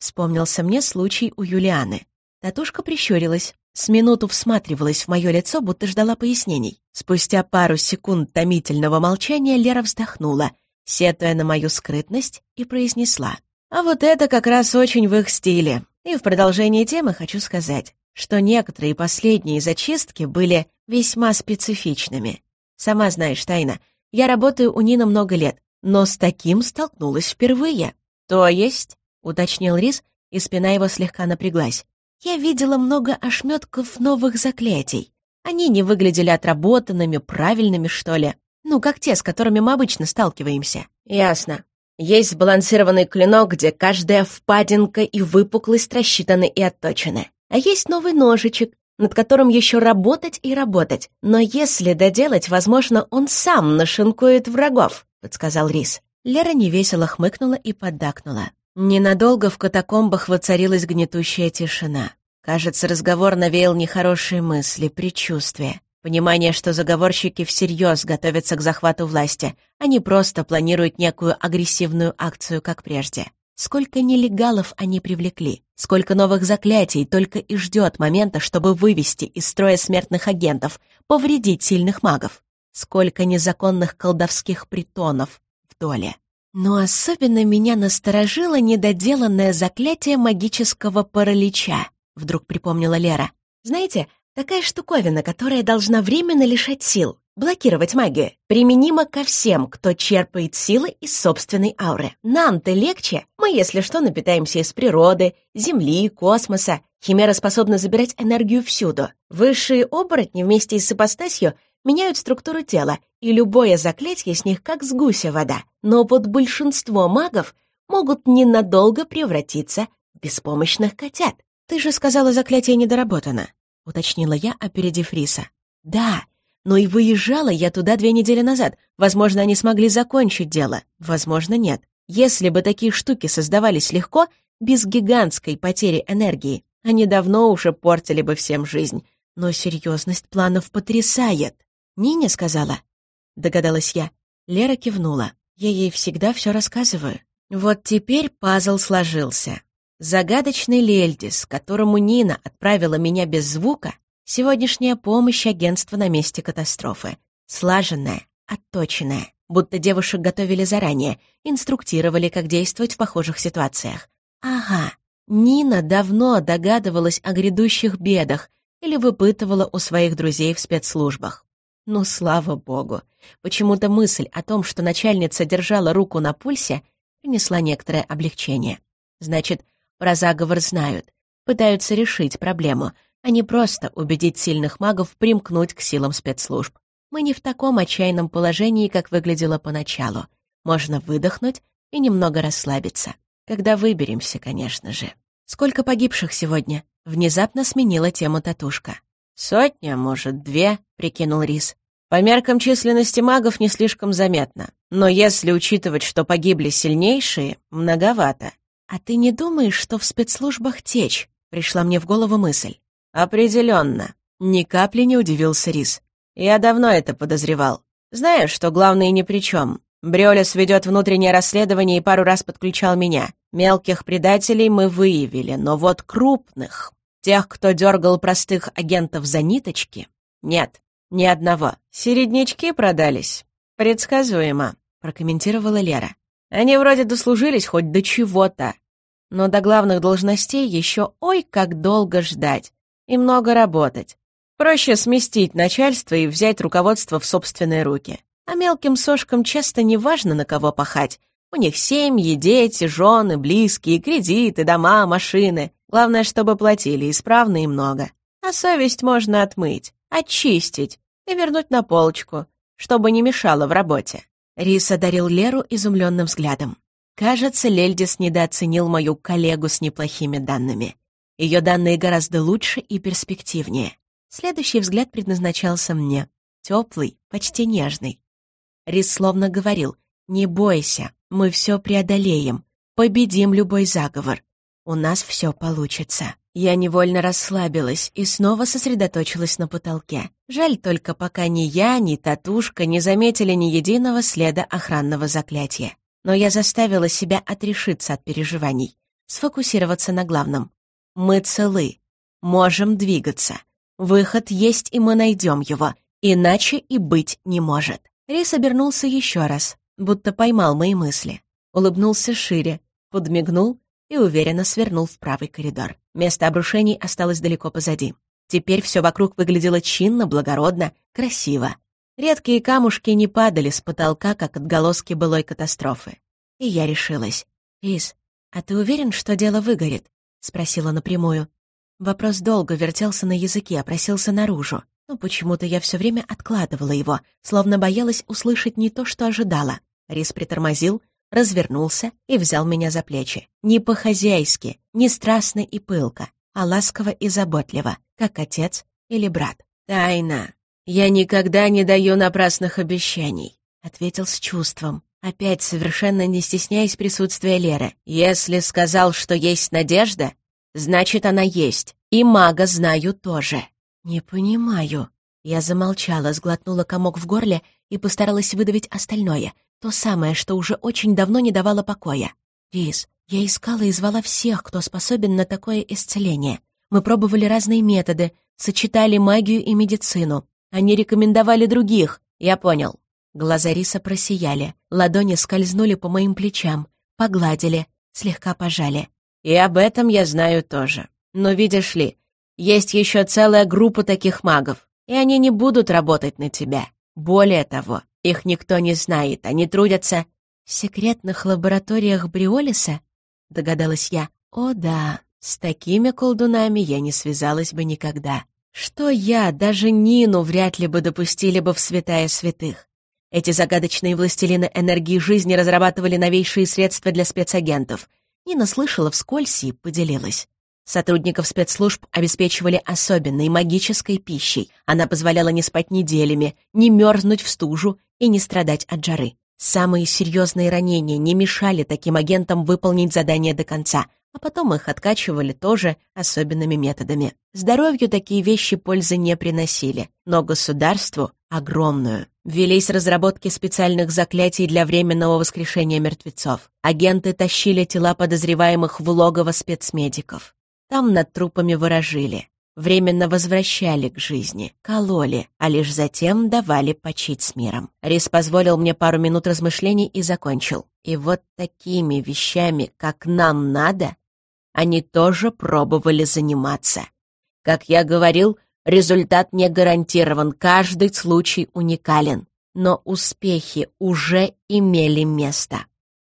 [SPEAKER 1] Вспомнился мне случай у Юлианы. Татушка прищурилась. С минуту всматривалась в мое лицо, будто ждала пояснений. Спустя пару секунд томительного молчания Лера вздохнула, сетуя на мою скрытность, и произнесла. «А вот это как раз очень в их стиле. И в продолжении темы хочу сказать, что некоторые последние зачистки были весьма специфичными. Сама знаешь, Тайна, я работаю у Нины много лет, но с таким столкнулась впервые. То есть, — уточнил Рис, и спина его слегка напряглась. Я видела много ошметков новых заклятий. Они не выглядели отработанными, правильными, что ли. Ну, как те, с которыми мы обычно сталкиваемся. Ясно. Есть сбалансированный клинок, где каждая впадинка и выпуклость рассчитаны и отточены. А есть новый ножичек, над которым еще работать и работать. Но если доделать, возможно, он сам нашинкует врагов, подсказал Рис. Лера невесело хмыкнула и поддакнула. Ненадолго в катакомбах воцарилась гнетущая тишина. Кажется, разговор навеял нехорошие мысли, предчувствия. Понимание, что заговорщики всерьез готовятся к захвату власти, а не просто планируют некую агрессивную акцию, как прежде. Сколько нелегалов они привлекли, сколько новых заклятий только и ждет момента, чтобы вывести из строя смертных агентов, повредить сильных магов. Сколько незаконных колдовских притонов в доле. Но особенно меня насторожило недоделанное заклятие магического паралича, вдруг припомнила Лера. Знаете, такая штуковина, которая должна временно лишать сил, блокировать магию, применима ко всем, кто черпает силы из собственной ауры. Нам-то легче, мы, если что, напитаемся из природы, земли, космоса. Химера способна забирать энергию всюду. Высшие оборотни вместе с ипостасью меняют структуру тела, и любое заклятие с них как с гуся вода. Но вот большинство магов могут ненадолго превратиться в беспомощных котят. «Ты же сказала, заклятие недоработано», — уточнила я, опередив Риса. «Да, но и выезжала я туда две недели назад. Возможно, они смогли закончить дело, возможно, нет. Если бы такие штуки создавались легко, без гигантской потери энергии, Они давно уже портили бы всем жизнь. Но серьезность планов потрясает. Нине сказала. Догадалась я. Лера кивнула. Я ей всегда все рассказываю. Вот теперь пазл сложился. Загадочный Лельдис, которому Нина отправила меня без звука, сегодняшняя помощь агентства на месте катастрофы. Слаженная, отточенная, будто девушек готовили заранее, инструктировали, как действовать в похожих ситуациях. Ага, Нина давно догадывалась о грядущих бедах или выпытывала у своих друзей в спецслужбах. Ну, слава богу. Почему-то мысль о том, что начальница держала руку на пульсе, принесла некоторое облегчение. Значит, про заговор знают, пытаются решить проблему, а не просто убедить сильных магов примкнуть к силам спецслужб. Мы не в таком отчаянном положении, как выглядело поначалу. Можно выдохнуть и немного расслабиться. Когда выберемся, конечно же. Сколько погибших сегодня? Внезапно сменила тему татушка. «Сотня, может, две», — прикинул Рис. «По меркам численности магов не слишком заметно. Но если учитывать, что погибли сильнейшие, многовато. «А ты не думаешь, что в спецслужбах течь?» — пришла мне в голову мысль. «Определенно». Ни капли не удивился Рис. «Я давно это подозревал. Знаю, что главное ни при чем. Бриолис ведет внутреннее расследование и пару раз подключал меня. Мелких предателей мы выявили, но вот крупных, тех, кто дергал простых агентов за ниточки, нет, ни одного. Середнячки продались. Предсказуемо», — прокомментировала Лера. Они вроде дослужились хоть до чего-то. Но до главных должностей еще ой как долго ждать и много работать. Проще сместить начальство и взять руководство в собственные руки. А мелким сошкам часто не важно, на кого пахать. У них семьи, дети, жены, близкие, кредиты, дома, машины. Главное, чтобы платили исправно и много. А совесть можно отмыть, очистить и вернуть на полочку, чтобы не мешало в работе. Рис одарил Леру изумленным взглядом. Кажется, Лельдис недооценил мою коллегу с неплохими данными. Ее данные гораздо лучше и перспективнее. Следующий взгляд предназначался мне. Теплый, почти нежный. Рис словно говорил, «Не бойся, мы все преодолеем, победим любой заговор. У нас все получится». Я невольно расслабилась и снова сосредоточилась на потолке. Жаль только, пока ни я, ни Татушка не заметили ни единого следа охранного заклятия. Но я заставила себя отрешиться от переживаний, сфокусироваться на главном. Мы целы, можем двигаться. Выход есть, и мы найдем его, иначе и быть не может. Рис обернулся еще раз, будто поймал мои мысли. Улыбнулся шире, подмигнул и уверенно свернул в правый коридор. Место обрушений осталось далеко позади. Теперь все вокруг выглядело чинно, благородно, красиво. Редкие камушки не падали с потолка, как отголоски былой катастрофы. И я решилась. «Рис, а ты уверен, что дело выгорит?» — спросила напрямую. Вопрос долго вертелся на языке, опросился наружу. Но почему-то я все время откладывала его, словно боялась услышать не то, что ожидала. Рис притормозил, развернулся и взял меня за плечи. Не по-хозяйски, не страстно и пылко, а ласково и заботливо, как отец или брат. «Тайна. Я никогда не даю напрасных обещаний», — ответил с чувством, опять совершенно не стесняясь присутствия Леры. «Если сказал, что есть надежда, значит, она есть, и мага знаю тоже». «Не понимаю». Я замолчала, сглотнула комок в горле и постаралась выдавить остальное, то самое, что уже очень давно не давало покоя. «Рис, я искала и звала всех, кто способен на такое исцеление. Мы пробовали разные методы, сочетали магию и медицину. Они рекомендовали других. Я понял». Глаза Риса просияли, ладони скользнули по моим плечам, погладили, слегка пожали. «И об этом я знаю тоже. Но видишь ли, есть еще целая группа таких магов, и они не будут работать на тебя. Более того, их никто не знает, они трудятся в секретных лабораториях Бриолиса, догадалась я. О да, с такими колдунами я не связалась бы никогда. Что я, даже Нину вряд ли бы допустили бы в святая святых. Эти загадочные властелины энергии жизни разрабатывали новейшие средства для спецагентов. Нина слышала вскользь и поделилась. Сотрудников спецслужб обеспечивали особенной магической пищей. Она позволяла не спать неделями, не мерзнуть в стужу и не страдать от жары. Самые серьезные ранения не мешали таким агентам выполнить задание до конца, а потом их откачивали тоже особенными методами. Здоровью такие вещи пользы не приносили, но государству — огромную. Велись разработки специальных заклятий для временного воскрешения мертвецов. Агенты тащили тела подозреваемых в логово спецмедиков. Там над трупами выражили. Временно возвращали к жизни, кололи, а лишь затем давали почить с миром. Рис позволил мне пару минут размышлений и закончил. И вот такими вещами, как нам надо, они тоже пробовали заниматься. Как я говорил, результат не гарантирован, каждый случай уникален, но успехи уже имели место.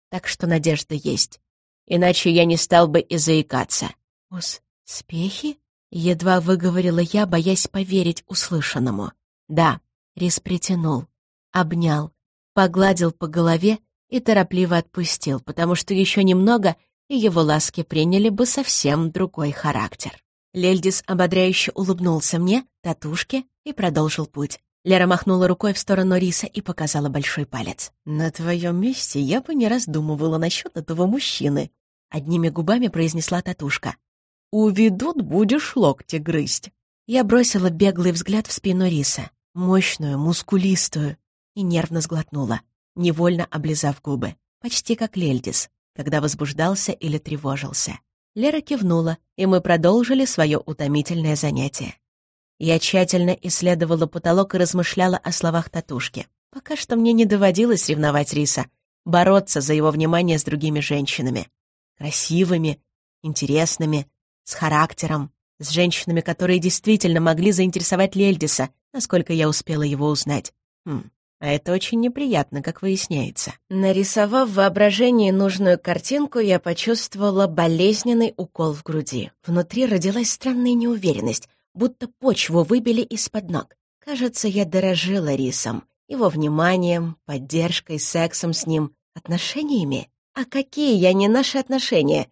[SPEAKER 1] Так что надежда есть. Иначе я не стал бы и заикаться.
[SPEAKER 2] «Успехи?» — едва выговорила я, боясь поверить услышанному.
[SPEAKER 1] «Да».
[SPEAKER 2] Рис притянул, обнял, погладил по голове и торопливо отпустил, потому что еще немного — и его ласки приняли бы совсем другой характер. Лельдис ободряюще улыбнулся мне, татушке, и продолжил путь. Лера махнула рукой в сторону Риса и показала большой палец.
[SPEAKER 1] «На твоем месте я бы не раздумывала насчет этого мужчины», — одними губами произнесла татушка. «Уведут, будешь локти грызть».
[SPEAKER 2] Я бросила беглый взгляд в спину Риса, мощную, мускулистую, и нервно сглотнула, невольно облизав губы, почти как Лельдис когда возбуждался или тревожился. Лера кивнула, и мы продолжили свое утомительное занятие. Я тщательно исследовала потолок и размышляла о словах татушки. Пока что мне не доводилось ревновать Риса, бороться за его внимание с другими женщинами. Красивыми, интересными, с характером, с женщинами, которые действительно могли заинтересовать Лельдиса, насколько я успела его узнать. Хм, а это очень неприятно, как выясняется. Нарисовав в воображении нужную картинку, я почувствовала болезненный укол в груди. Внутри родилась странная неуверенность, будто почву выбили из-под ног. Кажется, я дорожила Рисом, его вниманием, поддержкой, сексом с ним, отношениями. А какие я не наши отношения?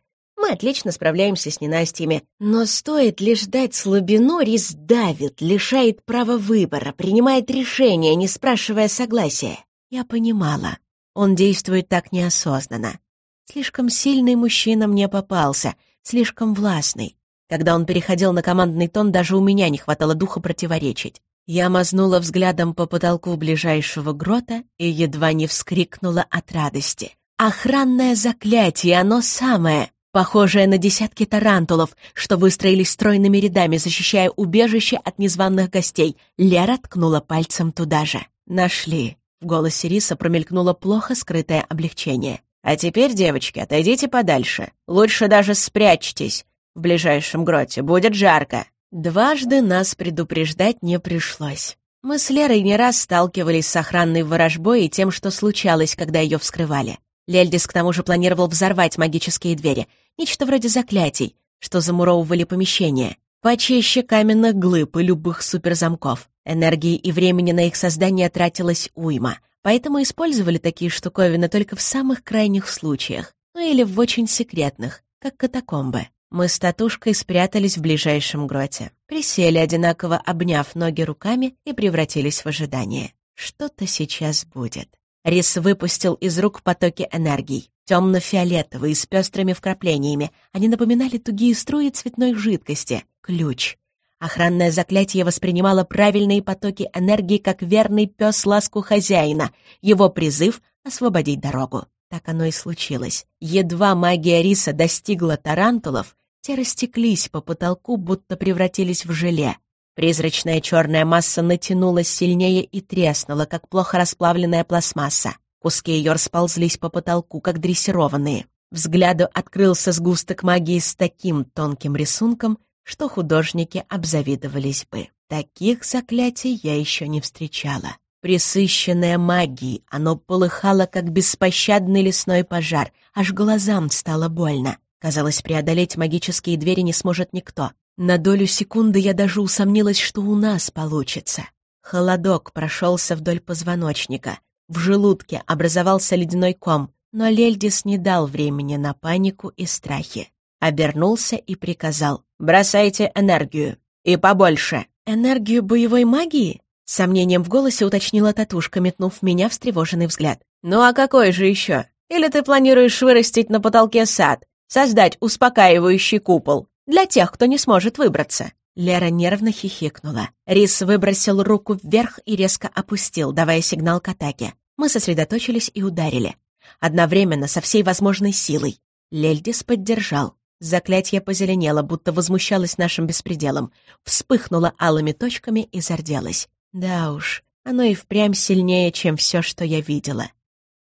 [SPEAKER 2] Отлично справляемся с ненастьями. Но стоит лишь дать слабину, Рис давит, лишает права выбора, принимает решения, не спрашивая согласия. Я понимала, он действует так неосознанно. Слишком сильный мужчина мне попался, слишком властный. Когда он переходил на командный тон, даже у меня не хватало духа противоречить. Я мазнула взглядом по потолку ближайшего грота и едва не вскрикнула от радости. «Охранное заклятие, оно самое!» Похожая на десятки тарантулов, что выстроились стройными рядами, защищая убежище от незваных гостей. Лера ткнула пальцем туда же. «Нашли». В голосе Риса промелькнуло плохо скрытое облегчение. «А теперь, девочки, отойдите подальше. Лучше даже спрячьтесь. В ближайшем гроте будет жарко». Дважды нас предупреждать не пришлось. Мы с Лерой не раз сталкивались с охранной ворожбой и тем, что случалось, когда ее вскрывали. Лельдис к тому же планировал взорвать магические двери, нечто вроде заклятий, что замуровывали помещение, почище каменных глыб и любых суперзамков. Энергии и времени на их создание тратилось уйма, поэтому использовали такие штуковины только в самых крайних случаях, ну или в очень секретных, как катакомбы. Мы с татушкой спрятались в ближайшем гроте, присели, одинаково обняв ноги руками и превратились в ожидание. Что-то сейчас будет. Рис выпустил из рук потоки энергий. Темно-фиолетовые, с пестрыми вкраплениями. Они напоминали тугие струи цветной жидкости. Ключ. Охранное заклятие воспринимало правильные потоки энергии как верный пес ласку хозяина, его призыв — освободить дорогу. Так оно и случилось. Едва магия риса достигла тарантулов, те растеклись по потолку, будто превратились в желе. Призрачная черная масса натянулась сильнее и треснула, как плохо расплавленная пластмасса. Куски ее расползлись по потолку, как дрессированные. Взгляду открылся сгусток магии с таким тонким рисунком, что художники обзавидовались бы. Таких заклятий я еще не встречала. Присыщенное магией, оно полыхало, как беспощадный лесной пожар, аж глазам стало больно. Казалось, преодолеть магические двери не сможет никто. На долю секунды я даже усомнилась, что у нас получится. Холодок прошелся вдоль позвоночника. В желудке образовался ледяной ком, но Лельдис не дал времени на панику и страхи. Обернулся и приказал «Бросайте энергию. И побольше». «Энергию боевой магии?» Сомнением в голосе уточнила татушка, метнув меня встревоженный взгляд. «Ну а какой же еще? Или ты планируешь вырастить на потолке сад?
[SPEAKER 1] Создать успокаивающий купол для тех, кто не сможет выбраться».
[SPEAKER 2] Лера нервно хихикнула. Рис выбросил руку вверх и резко опустил, давая сигнал к атаке. Мы сосредоточились и ударили. Одновременно, со всей возможной силой. Лельдис поддержал. Заклятие позеленело, будто возмущалось нашим беспределом. Вспыхнуло алыми точками и зарделось. Да уж, оно и впрямь сильнее, чем все, что я видела.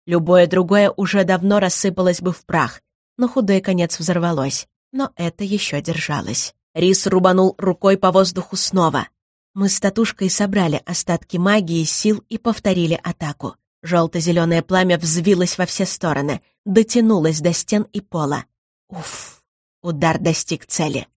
[SPEAKER 2] Любое другое уже давно рассыпалось бы в прах, но худой конец взорвалось. Но это еще держалось. Рис рубанул рукой по воздуху снова. Мы с татушкой собрали остатки магии, сил и повторили атаку. Желто-зеленое пламя взвилось во все стороны, дотянулось до стен и пола. Уф! Удар достиг цели.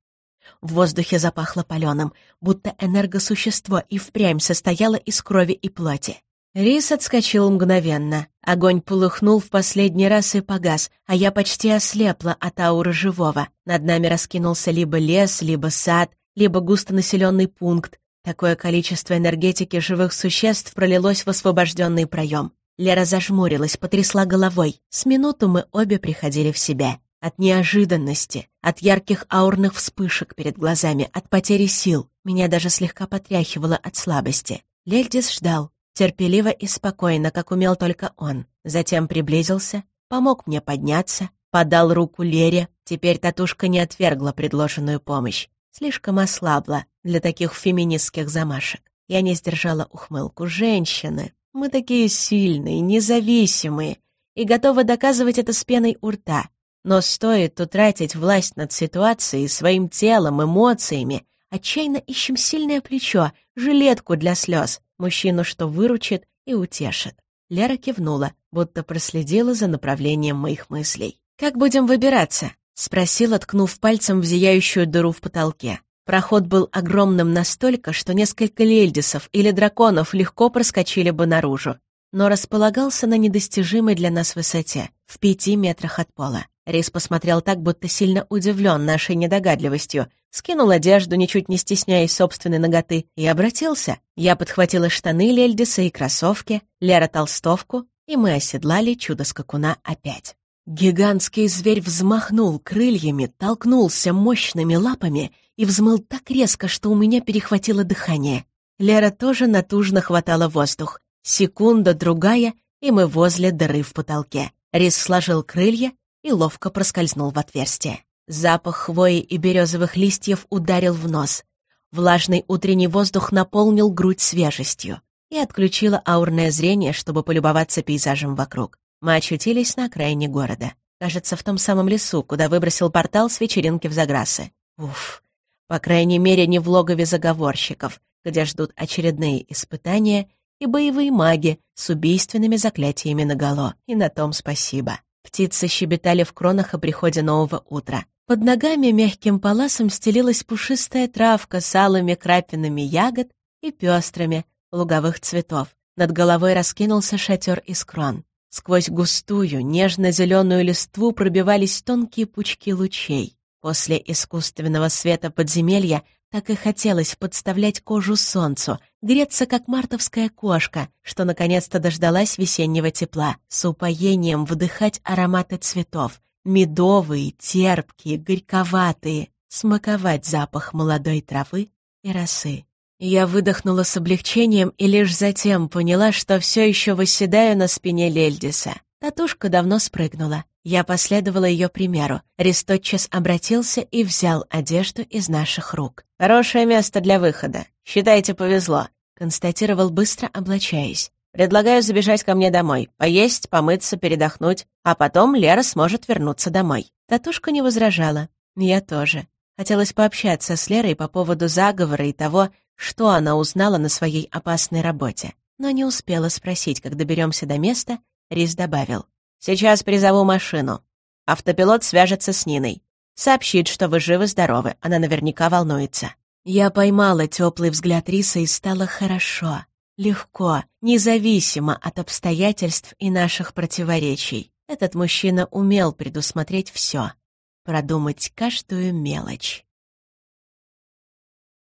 [SPEAKER 2] В воздухе запахло паленым, будто энергосущество и впрямь состояло из крови и плоти. Рис отскочил мгновенно. Огонь полыхнул в последний раз и погас, а я почти ослепла от ауры живого. Над нами раскинулся либо лес, либо сад, либо густонаселенный пункт. Такое количество энергетики живых существ пролилось в освобожденный проем. Лера зажмурилась, потрясла головой. С минуту мы обе приходили в себя. От неожиданности, от ярких аурных вспышек перед глазами, от потери сил. Меня даже слегка потряхивало от слабости. Лельдис ждал, терпеливо и спокойно, как умел только он. Затем приблизился, помог мне подняться, подал руку Лере. Теперь татушка не отвергла предложенную помощь. Слишком ослабла для таких феминистских замашек. Я не сдержала ухмылку. Женщины, мы такие сильные, независимые и готовы доказывать это с пеной у рта. Но стоит утратить власть над ситуацией, своим телом, эмоциями, отчаянно ищем сильное плечо, жилетку для слез, мужчину, что выручит и утешит. Лера кивнула, будто проследила за направлением моих мыслей. «Как будем выбираться?» — спросила, ткнув пальцем в зияющую дыру в потолке. Проход был огромным настолько, что несколько лельдисов или драконов легко проскочили бы наружу, но располагался на недостижимой для нас высоте, в пяти метрах от пола. Рис посмотрел так, будто сильно удивлен нашей недогадливостью, скинул одежду, ничуть не стесняясь собственной ноготы, и обратился. Я подхватила штаны Лельдиса и кроссовки, Лера толстовку, и мы оседлали чудо-скакуна опять. Гигантский зверь взмахнул крыльями, толкнулся мощными лапами и взмыл так резко, что у меня перехватило дыхание. Лера тоже натужно хватала воздух. Секунда, другая, и мы возле дыры в потолке. Рис сложил крылья, и ловко проскользнул в отверстие. Запах хвои и березовых листьев ударил в нос. Влажный утренний воздух наполнил грудь свежестью и отключило аурное зрение, чтобы полюбоваться пейзажем вокруг. Мы очутились на окраине города. Кажется, в том самом лесу, куда выбросил портал с вечеринки в Заграсы. Уф. По крайней мере, не в логове заговорщиков, где ждут очередные испытания и боевые маги с убийственными заклятиями наголо. И на том спасибо. Птицы щебетали в кронах о приходе нового утра. Под ногами мягким паласом стелилась пушистая травка с алыми крапинами ягод и пестрыми луговых цветов. Над головой раскинулся шатер из крон. Сквозь густую, нежно-зеленую листву пробивались тонкие пучки лучей. После искусственного света подземелья так и хотелось подставлять кожу солнцу, греться, как мартовская кошка, что наконец-то дождалась весеннего тепла, с упоением вдыхать ароматы цветов, медовые, терпкие, горьковатые, смаковать запах молодой травы и росы. Я выдохнула с облегчением и лишь затем поняла, что все еще восседаю на спине Лельдиса. Татушка давно спрыгнула. Я последовала ее примеру. Рис тотчас обратился и взял одежду из наших рук. «Хорошее место для выхода. Считайте, повезло», — констатировал быстро, облачаясь. «Предлагаю забежать ко мне домой, поесть, помыться, передохнуть, а потом Лера сможет вернуться домой». Татушка не возражала. Я тоже. Хотелось пообщаться с Лерой по поводу заговора и того, что она узнала на своей опасной работе. Но не успела спросить, как доберемся до места, Рис добавил. Сейчас призову машину. Автопилот свяжется с Ниной. Сообщит, что вы живы-здоровы. Она наверняка волнуется. Я поймала теплый взгляд Риса и стало хорошо, легко, независимо от обстоятельств и наших противоречий. Этот мужчина умел предусмотреть все, продумать каждую мелочь.